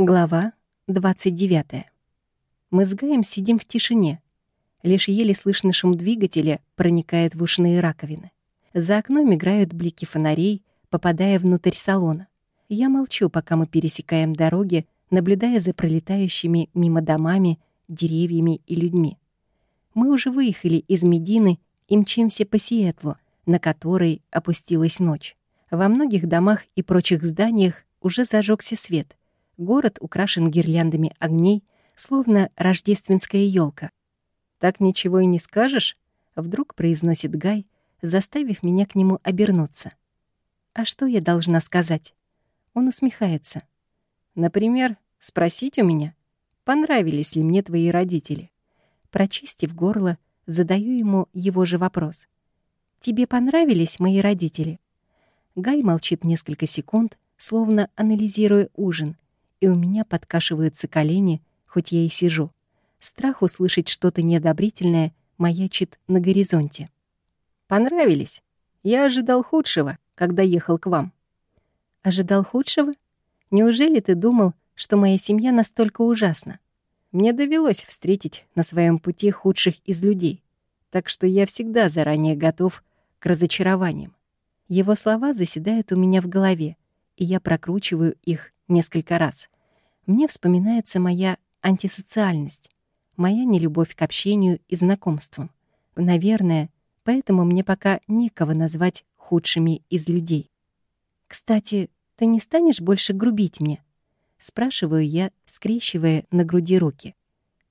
Глава 29. Мы с Гаем сидим в тишине. Лишь еле слышный шум двигателя проникает в ушные раковины. За окном играют блики фонарей, попадая внутрь салона. Я молчу, пока мы пересекаем дороги, наблюдая за пролетающими мимо домами, деревьями и людьми. Мы уже выехали из Медины и мчимся по Сиэтлу, на который опустилась ночь. Во многих домах и прочих зданиях уже зажегся свет. Город украшен гирляндами огней, словно рождественская елка. «Так ничего и не скажешь?» — вдруг произносит Гай, заставив меня к нему обернуться. «А что я должна сказать?» Он усмехается. «Например, спросить у меня, понравились ли мне твои родители?» Прочистив горло, задаю ему его же вопрос. «Тебе понравились мои родители?» Гай молчит несколько секунд, словно анализируя ужин — и у меня подкашиваются колени, хоть я и сижу. Страх услышать что-то неодобрительное маячит на горизонте. «Понравились? Я ожидал худшего, когда ехал к вам». «Ожидал худшего? Неужели ты думал, что моя семья настолько ужасна?» Мне довелось встретить на своем пути худших из людей, так что я всегда заранее готов к разочарованиям. Его слова заседают у меня в голове, и я прокручиваю их несколько раз. Мне вспоминается моя антисоциальность, моя нелюбовь к общению и знакомствам. Наверное, поэтому мне пока некого назвать худшими из людей. «Кстати, ты не станешь больше грубить мне?» Спрашиваю я, скрещивая на груди руки.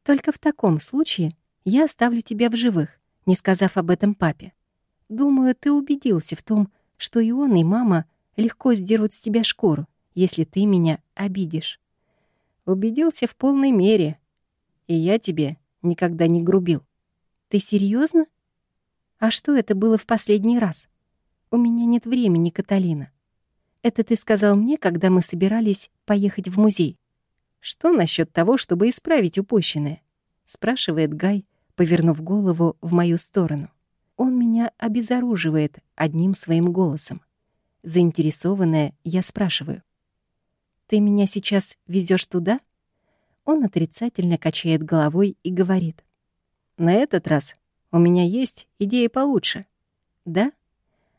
«Только в таком случае я оставлю тебя в живых, не сказав об этом папе. Думаю, ты убедился в том, что и он, и мама легко сдерут с тебя шкуру если ты меня обидишь. Убедился в полной мере. И я тебе никогда не грубил. Ты серьезно? А что это было в последний раз? У меня нет времени, Каталина. Это ты сказал мне, когда мы собирались поехать в музей. Что насчет того, чтобы исправить упущенное? Спрашивает Гай, повернув голову в мою сторону. Он меня обезоруживает одним своим голосом. Заинтересованная, я спрашиваю. «Ты меня сейчас везешь туда?» Он отрицательно качает головой и говорит. «На этот раз у меня есть идея получше». «Да?»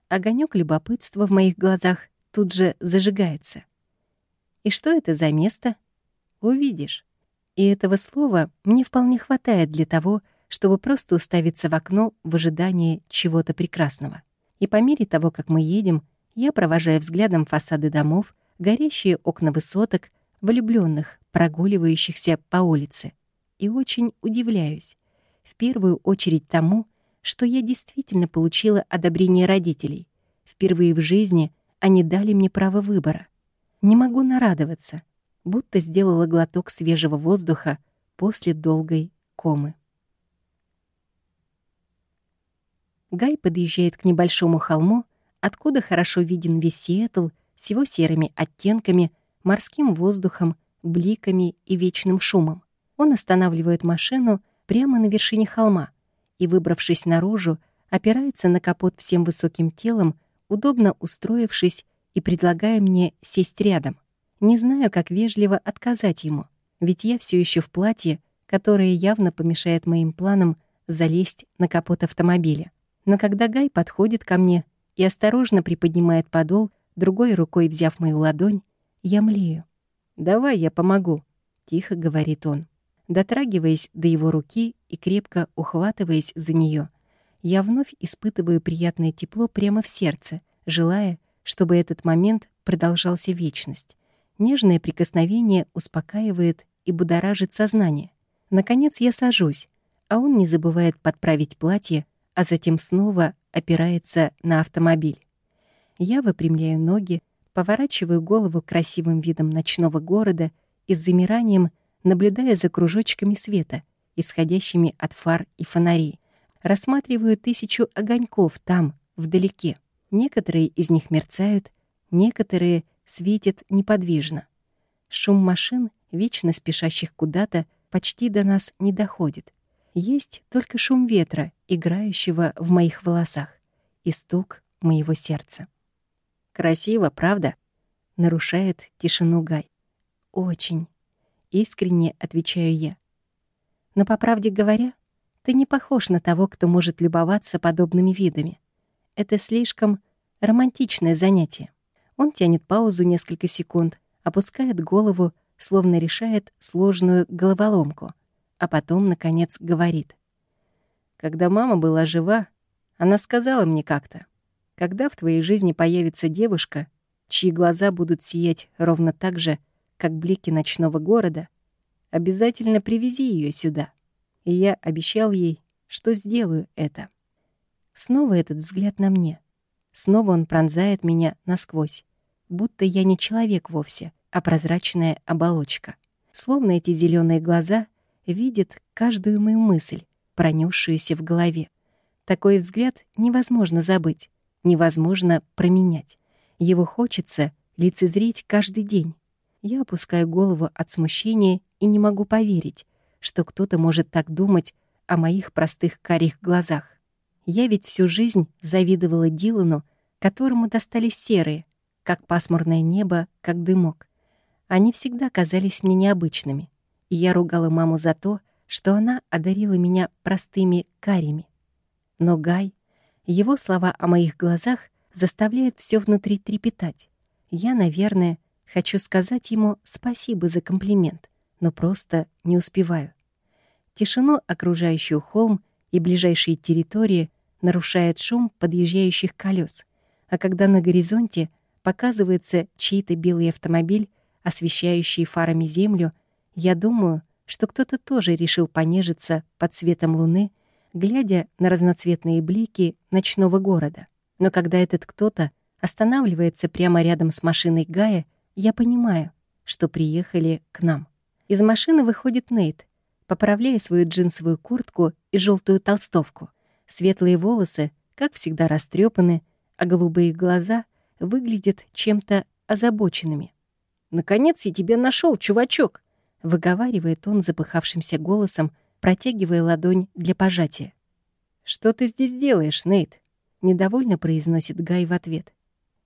Огонек любопытства в моих глазах тут же зажигается. «И что это за место?» «Увидишь». И этого слова мне вполне хватает для того, чтобы просто уставиться в окно в ожидании чего-то прекрасного. И по мере того, как мы едем, я провожаю взглядом фасады домов, горящие окна высоток, влюбленных, прогуливающихся по улице. И очень удивляюсь. В первую очередь тому, что я действительно получила одобрение родителей. Впервые в жизни они дали мне право выбора. Не могу нарадоваться, будто сделала глоток свежего воздуха после долгой комы. Гай подъезжает к небольшому холму, откуда хорошо виден весь Сиэтл с его серыми оттенками, морским воздухом, бликами и вечным шумом. Он останавливает машину прямо на вершине холма и, выбравшись наружу, опирается на капот всем высоким телом, удобно устроившись и предлагая мне сесть рядом. Не знаю, как вежливо отказать ему, ведь я все еще в платье, которое явно помешает моим планам залезть на капот автомобиля. Но когда Гай подходит ко мне и осторожно приподнимает подол, Другой рукой взяв мою ладонь, я млею. «Давай я помогу», — тихо говорит он. Дотрагиваясь до его руки и крепко ухватываясь за нее, я вновь испытываю приятное тепло прямо в сердце, желая, чтобы этот момент продолжался вечность. Нежное прикосновение успокаивает и будоражит сознание. Наконец я сажусь, а он не забывает подправить платье, а затем снова опирается на автомобиль. Я выпрямляю ноги, поворачиваю голову красивым видом ночного города и с замиранием наблюдая за кружочками света, исходящими от фар и фонарей. Рассматриваю тысячу огоньков там, вдалеке. Некоторые из них мерцают, некоторые светят неподвижно. Шум машин, вечно спешащих куда-то, почти до нас не доходит. Есть только шум ветра, играющего в моих волосах, и стук моего сердца. Красиво, правда? Нарушает тишину Гай. Очень, Искренне отвечаю я. Но, по правде говоря, ты не похож на того, кто может любоваться подобными видами. Это слишком романтичное занятие. Он тянет паузу несколько секунд, опускает голову, словно решает сложную головоломку, а потом, наконец, говорит. Когда мама была жива, она сказала мне как-то, когда в твоей жизни появится девушка, чьи глаза будут сиять ровно так же, как блики ночного города, обязательно привези ее сюда. И я обещал ей, что сделаю это. Снова этот взгляд на мне. Снова он пронзает меня насквозь, будто я не человек вовсе, а прозрачная оболочка. Словно эти зеленые глаза видят каждую мою мысль, пронесшуюся в голове. Такой взгляд невозможно забыть, невозможно променять. Его хочется лицезреть каждый день. Я опускаю голову от смущения и не могу поверить, что кто-то может так думать о моих простых карих глазах. Я ведь всю жизнь завидовала Дилану, которому достались серые, как пасмурное небо, как дымок. Они всегда казались мне необычными, и я ругала маму за то, что она одарила меня простыми карими. Но Гай, его слова о моих глазах заставляют все внутри трепетать. Я, наверное, хочу сказать ему спасибо за комплимент, но просто не успеваю. Тишину, окружающую холм и ближайшие территории, нарушает шум подъезжающих колес, а когда на горизонте показывается чей-то белый автомобиль, освещающий фарами землю, я думаю, что кто-то тоже решил понежиться под светом луны глядя на разноцветные блики ночного города. Но когда этот кто-то останавливается прямо рядом с машиной Гая, я понимаю, что приехали к нам. Из машины выходит Нейт, поправляя свою джинсовую куртку и желтую толстовку. Светлые волосы, как всегда, растрепаны, а голубые глаза выглядят чем-то озабоченными. «Наконец я тебя нашел, чувачок!» — выговаривает он запыхавшимся голосом, протягивая ладонь для пожатия. «Что ты здесь делаешь, Нейт?» — недовольно произносит Гай в ответ.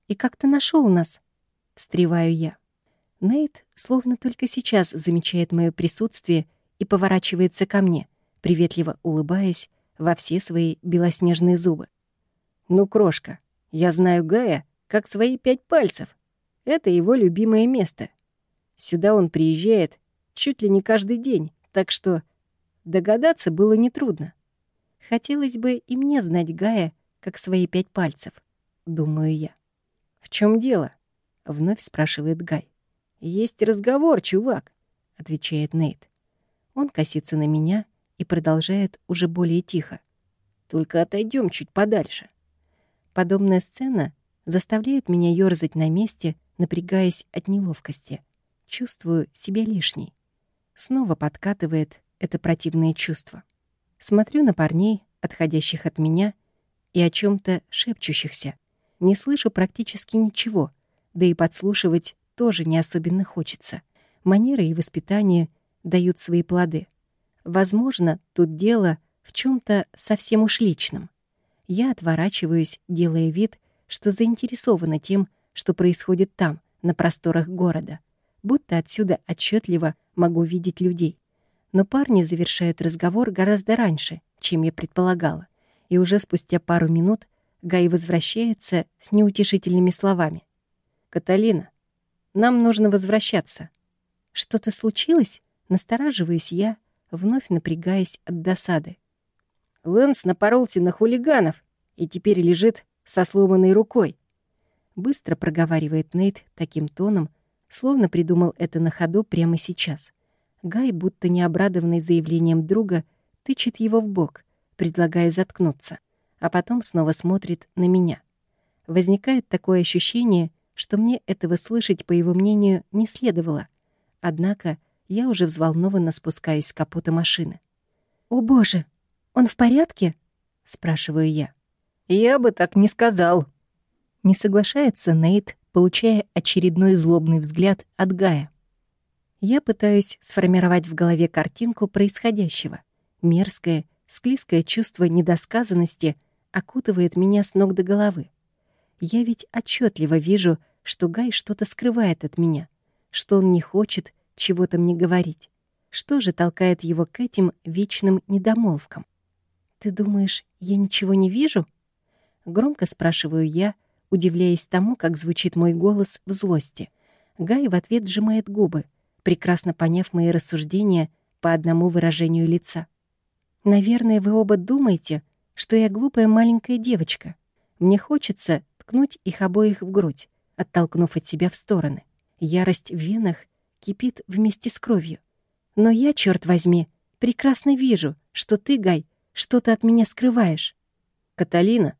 «И как ты нашел нас?» — встреваю я. Нейт словно только сейчас замечает мое присутствие и поворачивается ко мне, приветливо улыбаясь во все свои белоснежные зубы. «Ну, крошка, я знаю Гая как свои пять пальцев. Это его любимое место. Сюда он приезжает чуть ли не каждый день, так что Догадаться было нетрудно. Хотелось бы и мне знать Гая, как свои пять пальцев, думаю я. «В чем дело?» — вновь спрашивает Гай. «Есть разговор, чувак», — отвечает Нейт. Он косится на меня и продолжает уже более тихо. «Только отойдем чуть подальше». Подобная сцена заставляет меня ёрзать на месте, напрягаясь от неловкости. Чувствую себя лишней. Снова подкатывает это противное чувство. Смотрю на парней, отходящих от меня, и о чем то шепчущихся. Не слышу практически ничего, да и подслушивать тоже не особенно хочется. Манеры и воспитание дают свои плоды. Возможно, тут дело в чем то совсем уж личном. Я отворачиваюсь, делая вид, что заинтересована тем, что происходит там, на просторах города, будто отсюда отчетливо могу видеть людей. Но парни завершают разговор гораздо раньше, чем я предполагала, и уже спустя пару минут Гай возвращается с неутешительными словами. «Каталина, нам нужно возвращаться». «Что-то случилось?» Настораживаюсь я, вновь напрягаясь от досады. Лэнс напоролся на хулиганов и теперь лежит со сломанной рукой. Быстро проговаривает Нейт таким тоном, словно придумал это на ходу прямо сейчас. Гай, будто не обрадованный заявлением друга, тычет его в бок, предлагая заткнуться, а потом снова смотрит на меня. Возникает такое ощущение, что мне этого слышать, по его мнению, не следовало. Однако я уже взволнованно спускаюсь с капота машины. «О боже, он в порядке?» — спрашиваю я. «Я бы так не сказал». Не соглашается Нейт, получая очередной злобный взгляд от Гая. Я пытаюсь сформировать в голове картинку происходящего. Мерзкое, склизкое чувство недосказанности окутывает меня с ног до головы. Я ведь отчетливо вижу, что Гай что-то скрывает от меня, что он не хочет чего-то мне говорить. Что же толкает его к этим вечным недомолвкам? «Ты думаешь, я ничего не вижу?» Громко спрашиваю я, удивляясь тому, как звучит мой голос в злости. Гай в ответ сжимает губы, прекрасно поняв мои рассуждения по одному выражению лица. «Наверное, вы оба думаете, что я глупая маленькая девочка. Мне хочется ткнуть их обоих в грудь, оттолкнув от себя в стороны. Ярость в венах кипит вместе с кровью. Но я, черт возьми, прекрасно вижу, что ты, Гай, что-то от меня скрываешь. Каталина,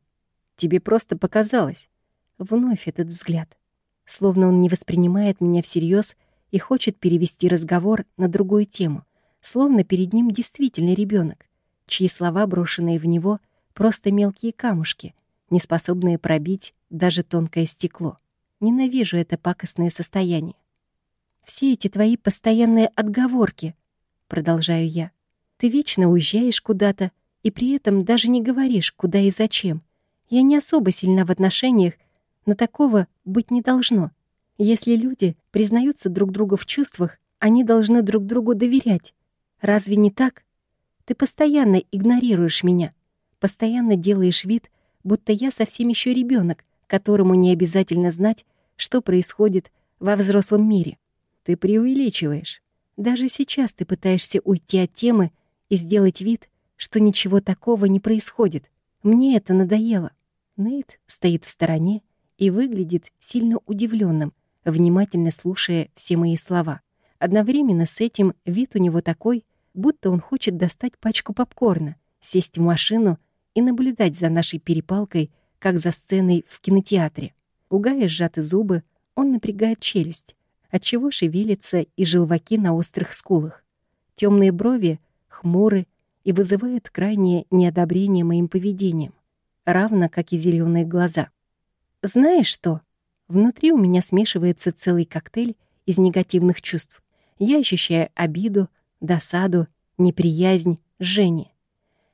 тебе просто показалось. Вновь этот взгляд. Словно он не воспринимает меня всерьез и хочет перевести разговор на другую тему. Словно перед ним действительно ребенок, чьи слова, брошенные в него, просто мелкие камушки, не способные пробить даже тонкое стекло. Ненавижу это пакостное состояние. «Все эти твои постоянные отговорки», — продолжаю я. «Ты вечно уезжаешь куда-то и при этом даже не говоришь, куда и зачем. Я не особо сильна в отношениях, но такого быть не должно. Если люди признаются друг другу в чувствах, они должны друг другу доверять. Разве не так? Ты постоянно игнорируешь меня, постоянно делаешь вид, будто я совсем еще ребенок, которому не обязательно знать, что происходит во взрослом мире. Ты преувеличиваешь. Даже сейчас ты пытаешься уйти от темы и сделать вид, что ничего такого не происходит. Мне это надоело. Нейт стоит в стороне и выглядит сильно удивленным, внимательно слушая все мои слова. Одновременно с этим вид у него такой, будто он хочет достать пачку попкорна, сесть в машину и наблюдать за нашей перепалкой, как за сценой в кинотеатре. У Гая сжаты зубы, он напрягает челюсть, отчего шевелятся и желваки на острых скулах. Темные брови хмуры и вызывают крайнее неодобрение моим поведением, равно как и зеленые глаза. Знаешь что? Внутри у меня смешивается целый коктейль из негативных чувств. Я ощущаю обиду, досаду, неприязнь, жжение.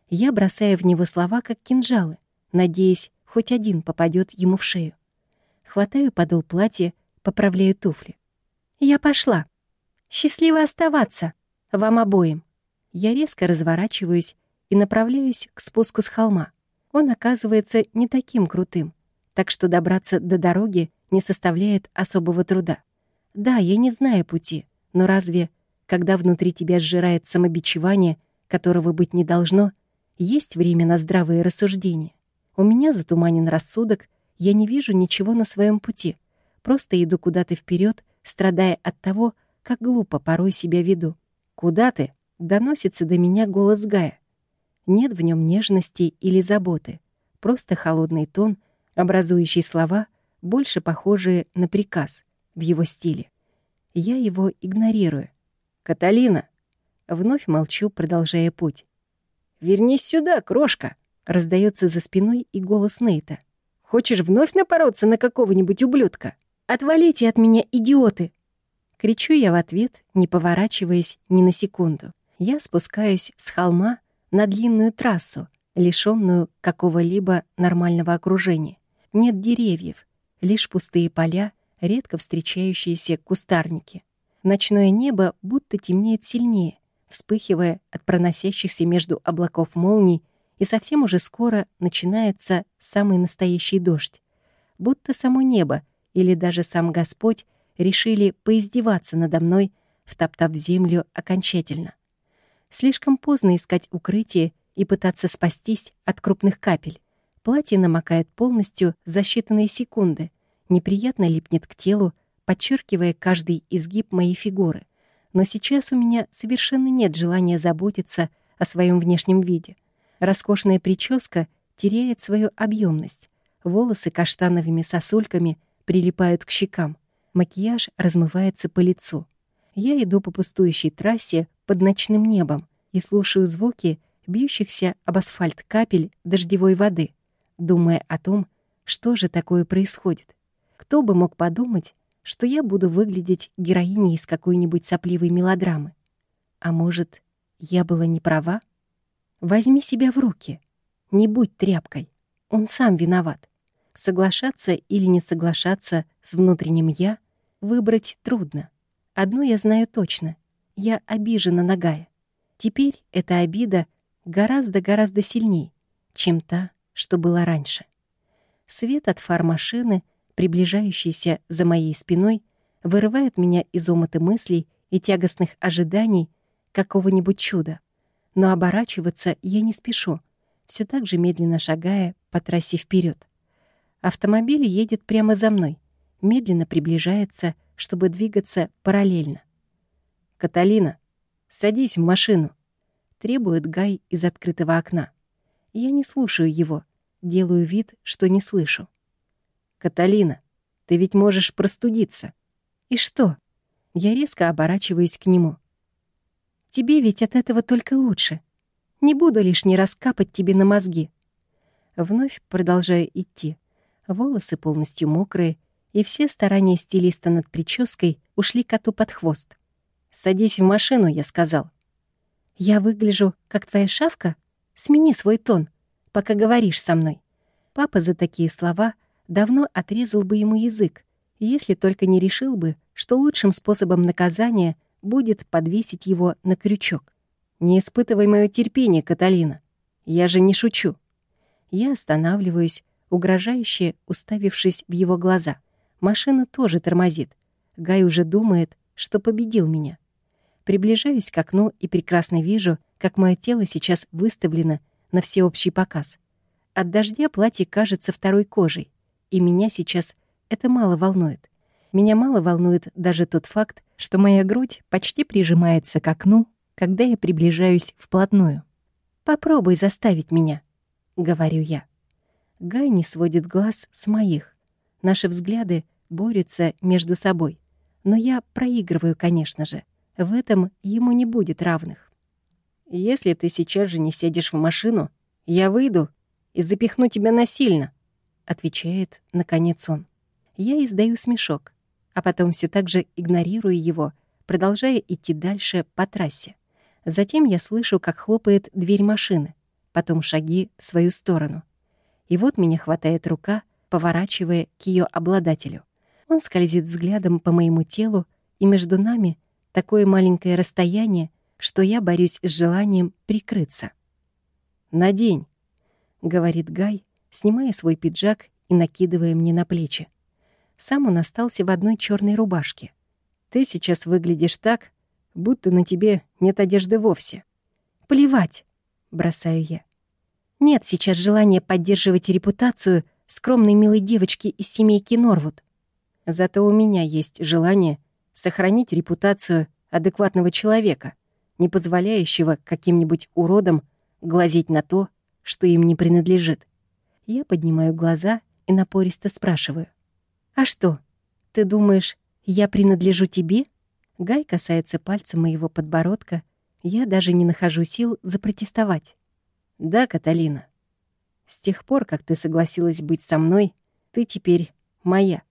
Я бросаю в него слова, как кинжалы, надеясь, хоть один попадет ему в шею. Хватаю подол платья, поправляю туфли. Я пошла. Счастливо оставаться. Вам обоим. Я резко разворачиваюсь и направляюсь к спуску с холма. Он оказывается не таким крутым, так что добраться до дороги не составляет особого труда. Да, я не знаю пути, но разве, когда внутри тебя сжирает самобичевание, которого быть не должно, есть время на здравые рассуждения? У меня затуманен рассудок, я не вижу ничего на своем пути, просто иду куда-то вперед, страдая от того, как глупо порой себя веду. «Куда ты?» Доносится до меня голос Гая. Нет в нем нежности или заботы, просто холодный тон, образующий слова, больше похожие на приказ в его стиле. Я его игнорирую. «Каталина!» Вновь молчу, продолжая путь. «Вернись сюда, крошка!» Раздается за спиной и голос Нейта. «Хочешь вновь напороться на какого-нибудь ублюдка? Отвалите от меня, идиоты!» Кричу я в ответ, не поворачиваясь ни на секунду я спускаюсь с холма на длинную трассу, лишённую какого-либо нормального окружения. Нет деревьев, лишь пустые поля, редко встречающиеся кустарники. Ночное небо будто темнеет сильнее, вспыхивая от проносящихся между облаков молний, и совсем уже скоро начинается самый настоящий дождь. Будто само небо или даже сам Господь решили поиздеваться надо мной, втоптав землю окончательно. Слишком поздно искать укрытие и пытаться спастись от крупных капель. Платье намокает полностью за считанные секунды, неприятно липнет к телу, подчеркивая каждый изгиб моей фигуры. Но сейчас у меня совершенно нет желания заботиться о своем внешнем виде. Роскошная прическа теряет свою объемность. Волосы каштановыми сосульками прилипают к щекам. Макияж размывается по лицу. Я иду по пустующей трассе под ночным небом и слушаю звуки бьющихся об асфальт капель дождевой воды, думая о том, что же такое происходит. Кто бы мог подумать, что я буду выглядеть героиней из какой-нибудь сопливой мелодрамы? А может, я была не права? Возьми себя в руки. Не будь тряпкой. Он сам виноват. Соглашаться или не соглашаться с внутренним «я» выбрать трудно. Одно я знаю точно. Я обижена на Гая. Теперь эта обида гораздо-гораздо сильней, чем та, что была раньше. Свет от фар машины, приближающийся за моей спиной, вырывает меня из омыта мыслей и тягостных ожиданий какого-нибудь чуда. Но оборачиваться я не спешу, все так же медленно шагая по трассе вперед. Автомобиль едет прямо за мной, медленно приближается, чтобы двигаться параллельно. «Каталина, садись в машину», — требует Гай из открытого окна. Я не слушаю его, делаю вид, что не слышу. «Каталина, ты ведь можешь простудиться». «И что?» Я резко оборачиваюсь к нему. «Тебе ведь от этого только лучше. Не буду лишний раз капать тебе на мозги». Вновь продолжаю идти. Волосы полностью мокрые, и все старания стилиста над прической ушли коту под хвост. «Садись в машину», — я сказал. «Я выгляжу, как твоя шавка? Смени свой тон, пока говоришь со мной». Папа за такие слова давно отрезал бы ему язык, если только не решил бы, что лучшим способом наказания будет подвесить его на крючок. «Не испытывай моё терпение, Каталина. Я же не шучу». Я останавливаюсь, угрожающе уставившись в его глаза. Машина тоже тормозит. Гай уже думает, что победил меня. Приближаюсь к окну и прекрасно вижу, как мое тело сейчас выставлено на всеобщий показ. От дождя платье кажется второй кожей, и меня сейчас это мало волнует. Меня мало волнует даже тот факт, что моя грудь почти прижимается к окну, когда я приближаюсь вплотную. «Попробуй заставить меня», — говорю я. Гай не сводит глаз с моих. Наши взгляды борются между собой. Но я проигрываю, конечно же. В этом ему не будет равных. «Если ты сейчас же не сядешь в машину, я выйду и запихну тебя насильно», — отвечает, наконец, он. Я издаю смешок, а потом все так же игнорирую его, продолжая идти дальше по трассе. Затем я слышу, как хлопает дверь машины, потом шаги в свою сторону. И вот меня хватает рука, поворачивая к ее обладателю. Он скользит взглядом по моему телу, и между нами такое маленькое расстояние, что я борюсь с желанием прикрыться. «Надень», — говорит Гай, снимая свой пиджак и накидывая мне на плечи. Сам он остался в одной черной рубашке. «Ты сейчас выглядишь так, будто на тебе нет одежды вовсе. Плевать, бросаю я. Нет сейчас желания поддерживать репутацию скромной милой девочки из семейки Норвуд. Зато у меня есть желание сохранить репутацию адекватного человека, не позволяющего каким-нибудь уродам глазеть на то, что им не принадлежит. Я поднимаю глаза и напористо спрашиваю. «А что, ты думаешь, я принадлежу тебе?» Гай касается пальцем моего подбородка. Я даже не нахожу сил запротестовать. «Да, Каталина. С тех пор, как ты согласилась быть со мной, ты теперь моя».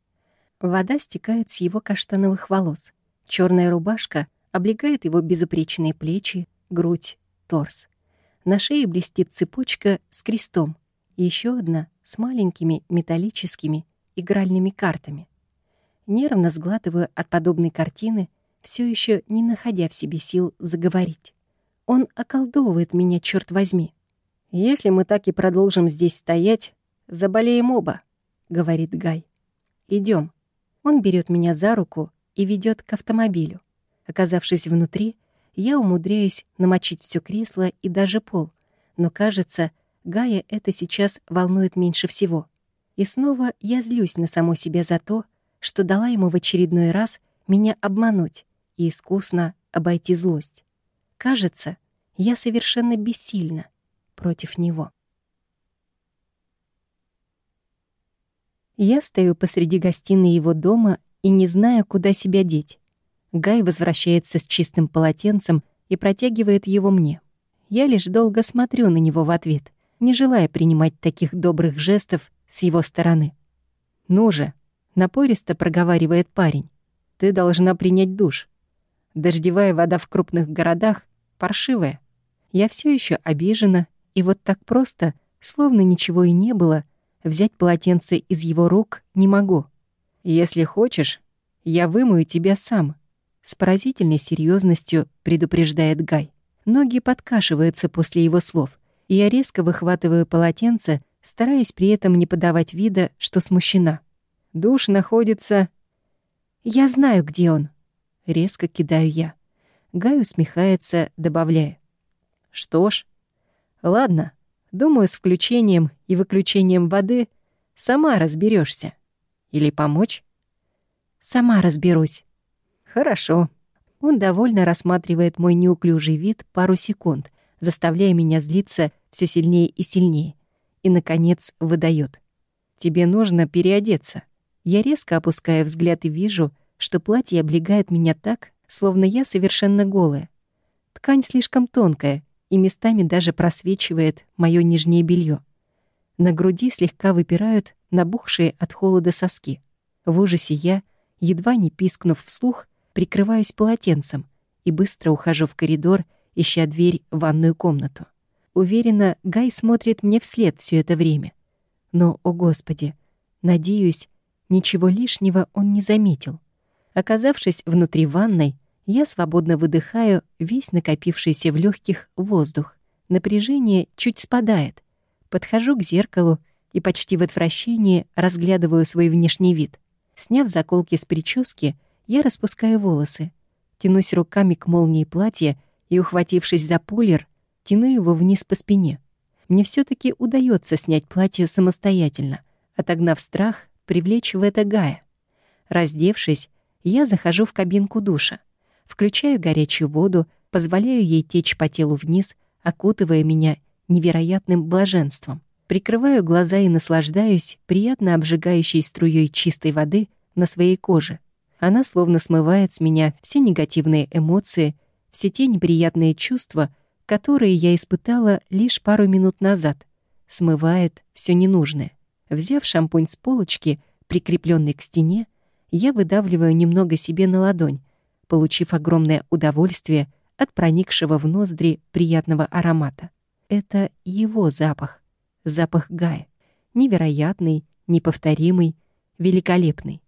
Вода стекает с его каштановых волос. Черная рубашка облегает его безупречные плечи, грудь, торс. На шее блестит цепочка с крестом и еще одна с маленькими металлическими игральными картами. Нервно сглатываю от подобной картины, все еще не находя в себе сил заговорить. Он околдовывает меня, черт возьми. «Если мы так и продолжим здесь стоять, заболеем оба», — говорит Гай. Идем. Он берет меня за руку и ведет к автомобилю. Оказавшись внутри, я умудряюсь намочить все кресло и даже пол, но, кажется, Гая это сейчас волнует меньше всего. И снова я злюсь на саму себя за то, что дала ему в очередной раз меня обмануть, и искусно обойти злость. Кажется, я совершенно бессильна против него. Я стою посреди гостиной его дома и не знаю, куда себя деть. Гай возвращается с чистым полотенцем и протягивает его мне. Я лишь долго смотрю на него в ответ, не желая принимать таких добрых жестов с его стороны. «Ну же», — напористо проговаривает парень, — «ты должна принять душ. Дождевая вода в крупных городах паршивая. Я все еще обижена, и вот так просто, словно ничего и не было, взять полотенце из его рук не могу. Если хочешь, я вымою тебя сам, С поразительной серьезностью предупреждает Гай. Ноги подкашиваются после его слов, и я резко выхватываю полотенце, стараясь при этом не подавать вида, что смущена. Душ находится... «Я знаю, где он», — резко кидаю я. Гай усмехается, добавляя. «Что ж, ладно, думаю, с включением и выключением воды сама разберешься. Или помочь?» «Сама разберусь». «Хорошо». Он довольно рассматривает мой неуклюжий вид пару секунд, заставляя меня злиться все сильнее и сильнее. И, наконец, выдает. «Тебе нужно переодеться». Я резко опускаю взгляд и вижу, что платье облегает меня так, словно я совершенно голая. Ткань слишком тонкая и местами даже просвечивает моё нижнее белье. На груди слегка выпирают набухшие от холода соски. В ужасе я, едва не пискнув вслух, прикрываюсь полотенцем и быстро ухожу в коридор, ища дверь в ванную комнату. Уверена, Гай смотрит мне вслед все это время. Но, о господи, надеюсь, ничего лишнего он не заметил. Оказавшись внутри ванной, я свободно выдыхаю весь накопившийся в легких воздух. Напряжение чуть спадает. Подхожу к зеркалу и почти в отвращении разглядываю свой внешний вид. Сняв заколки с прически, я распускаю волосы, тянусь руками к молнии платья и, ухватившись за пулер, тяну его вниз по спине. Мне все таки удается снять платье самостоятельно, отогнав страх привлечь в это Гая. Раздевшись, я захожу в кабинку душа, включаю горячую воду, позволяю ей течь по телу вниз, окутывая меня невероятным блаженством. Прикрываю глаза и наслаждаюсь приятно обжигающей струей чистой воды на своей коже. Она словно смывает с меня все негативные эмоции, все те неприятные чувства, которые я испытала лишь пару минут назад. Смывает все ненужное. Взяв шампунь с полочки, прикрепленный к стене, я выдавливаю немного себе на ладонь, получив огромное удовольствие от проникшего в ноздри приятного аромата. Это его запах. Запах Гая. Невероятный, неповторимый, великолепный.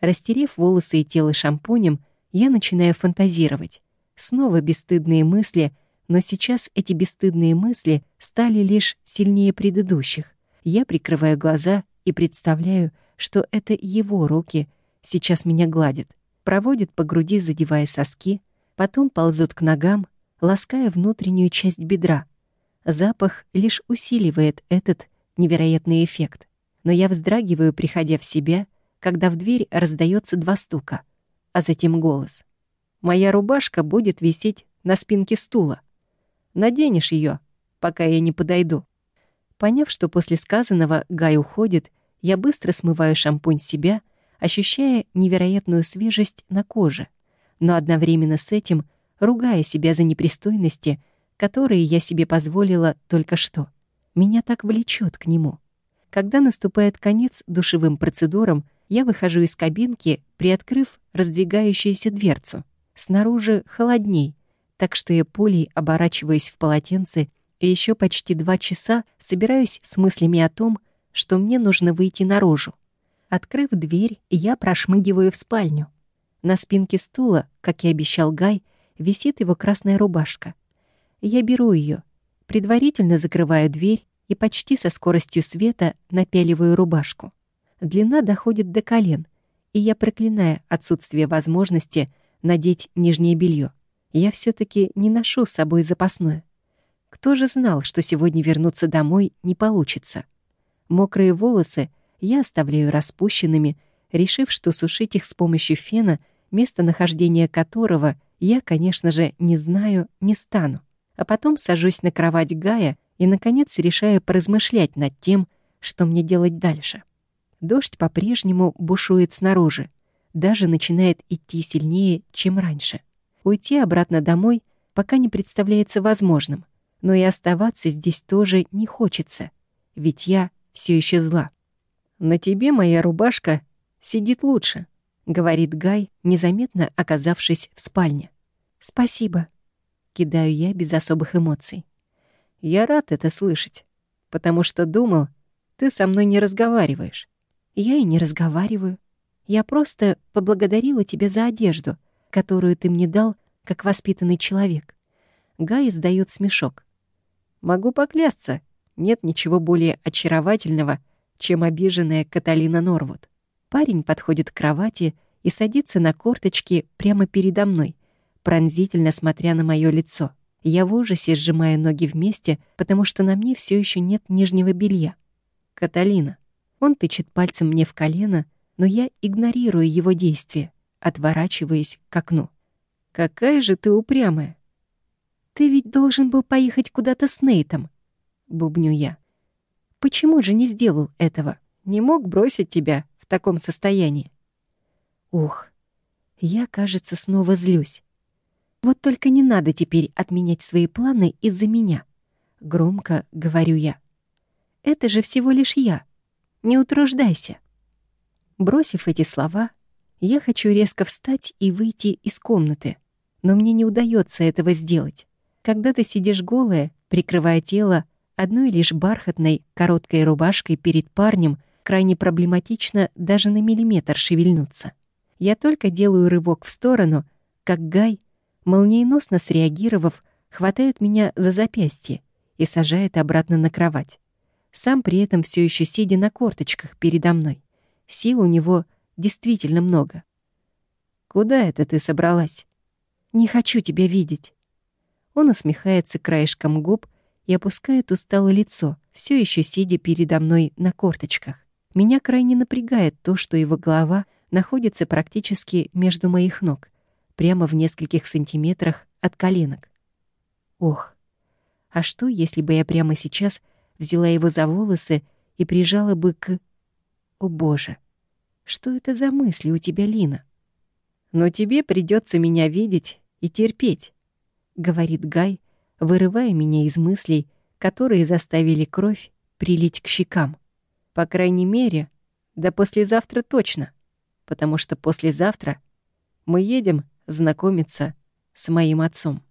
Растерев волосы и тело шампунем, я начинаю фантазировать. Снова бесстыдные мысли, но сейчас эти бесстыдные мысли стали лишь сильнее предыдущих. Я прикрываю глаза и представляю, что это его руки — Сейчас меня гладит, проводит по груди, задевая соски, потом ползут к ногам, лаская внутреннюю часть бедра. Запах лишь усиливает этот невероятный эффект. Но я вздрагиваю, приходя в себя, когда в дверь раздается два стука, а затем голос. «Моя рубашка будет висеть на спинке стула. Наденешь ее, пока я не подойду». Поняв, что после сказанного Гай уходит, я быстро смываю шампунь с себя — ощущая невероятную свежесть на коже, но одновременно с этим ругая себя за непристойности, которые я себе позволила только что. Меня так влечет к нему. Когда наступает конец душевым процедурам, я выхожу из кабинки, приоткрыв раздвигающуюся дверцу. Снаружи холодней, так что я пулей оборачиваюсь в полотенце и еще почти два часа собираюсь с мыслями о том, что мне нужно выйти наружу. Открыв дверь, я прошмыгиваю в спальню. На спинке стула, как и обещал Гай, висит его красная рубашка. Я беру ее, предварительно закрываю дверь и почти со скоростью света напяливаю рубашку. Длина доходит до колен, и я проклинаю отсутствие возможности надеть нижнее белье. Я все таки не ношу с собой запасное. Кто же знал, что сегодня вернуться домой не получится? Мокрые волосы — я оставляю распущенными, решив, что сушить их с помощью фена, местонахождение которого я, конечно же, не знаю, не стану. А потом сажусь на кровать Гая и, наконец, решаю поразмышлять над тем, что мне делать дальше. Дождь по-прежнему бушует снаружи, даже начинает идти сильнее, чем раньше. Уйти обратно домой пока не представляется возможным, но и оставаться здесь тоже не хочется, ведь я все еще зла. «На тебе моя рубашка сидит лучше», — говорит Гай, незаметно оказавшись в спальне. «Спасибо», — кидаю я без особых эмоций. «Я рад это слышать, потому что думал, ты со мной не разговариваешь». «Я и не разговариваю. Я просто поблагодарила тебя за одежду, которую ты мне дал, как воспитанный человек. Гай издает смешок. Могу поклясться, нет ничего более очаровательного, чем обиженная Каталина Норвуд. Парень подходит к кровати и садится на корточки прямо передо мной, пронзительно смотря на мое лицо. Я в ужасе сжимаю ноги вместе, потому что на мне все еще нет нижнего белья. Каталина. Он тычет пальцем мне в колено, но я игнорирую его действия, отворачиваясь к окну. «Какая же ты упрямая!» «Ты ведь должен был поехать куда-то с Нейтом», — бубню я. «Почему же не сделал этого? Не мог бросить тебя в таком состоянии?» Ух, я, кажется, снова злюсь. Вот только не надо теперь отменять свои планы из-за меня. Громко говорю я. Это же всего лишь я. Не утруждайся. Бросив эти слова, я хочу резко встать и выйти из комнаты, но мне не удается этого сделать. Когда ты сидишь голая, прикрывая тело одной лишь бархатной короткой рубашкой перед парнем, крайне проблематично даже на миллиметр шевельнуться. Я только делаю рывок в сторону, как Гай, молниеносно среагировав, хватает меня за запястье и сажает обратно на кровать. Сам при этом все еще сидя на корточках передо мной. Сил у него действительно много. «Куда это ты собралась?» «Не хочу тебя видеть». Он усмехается краешком губ и опускает усталое лицо, все еще сидя передо мной на корточках. Меня крайне напрягает то, что его голова находится практически между моих ног, прямо в нескольких сантиметрах от коленок. Ох, а что, если бы я прямо сейчас взяла его за волосы и прижала бы к... О боже, что это за мысли у тебя, Лина? Но тебе придется меня видеть и терпеть, говорит Гай, вырывая меня из мыслей, которые заставили кровь прилить к щекам. По крайней мере, до послезавтра точно, потому что послезавтра мы едем знакомиться с моим отцом.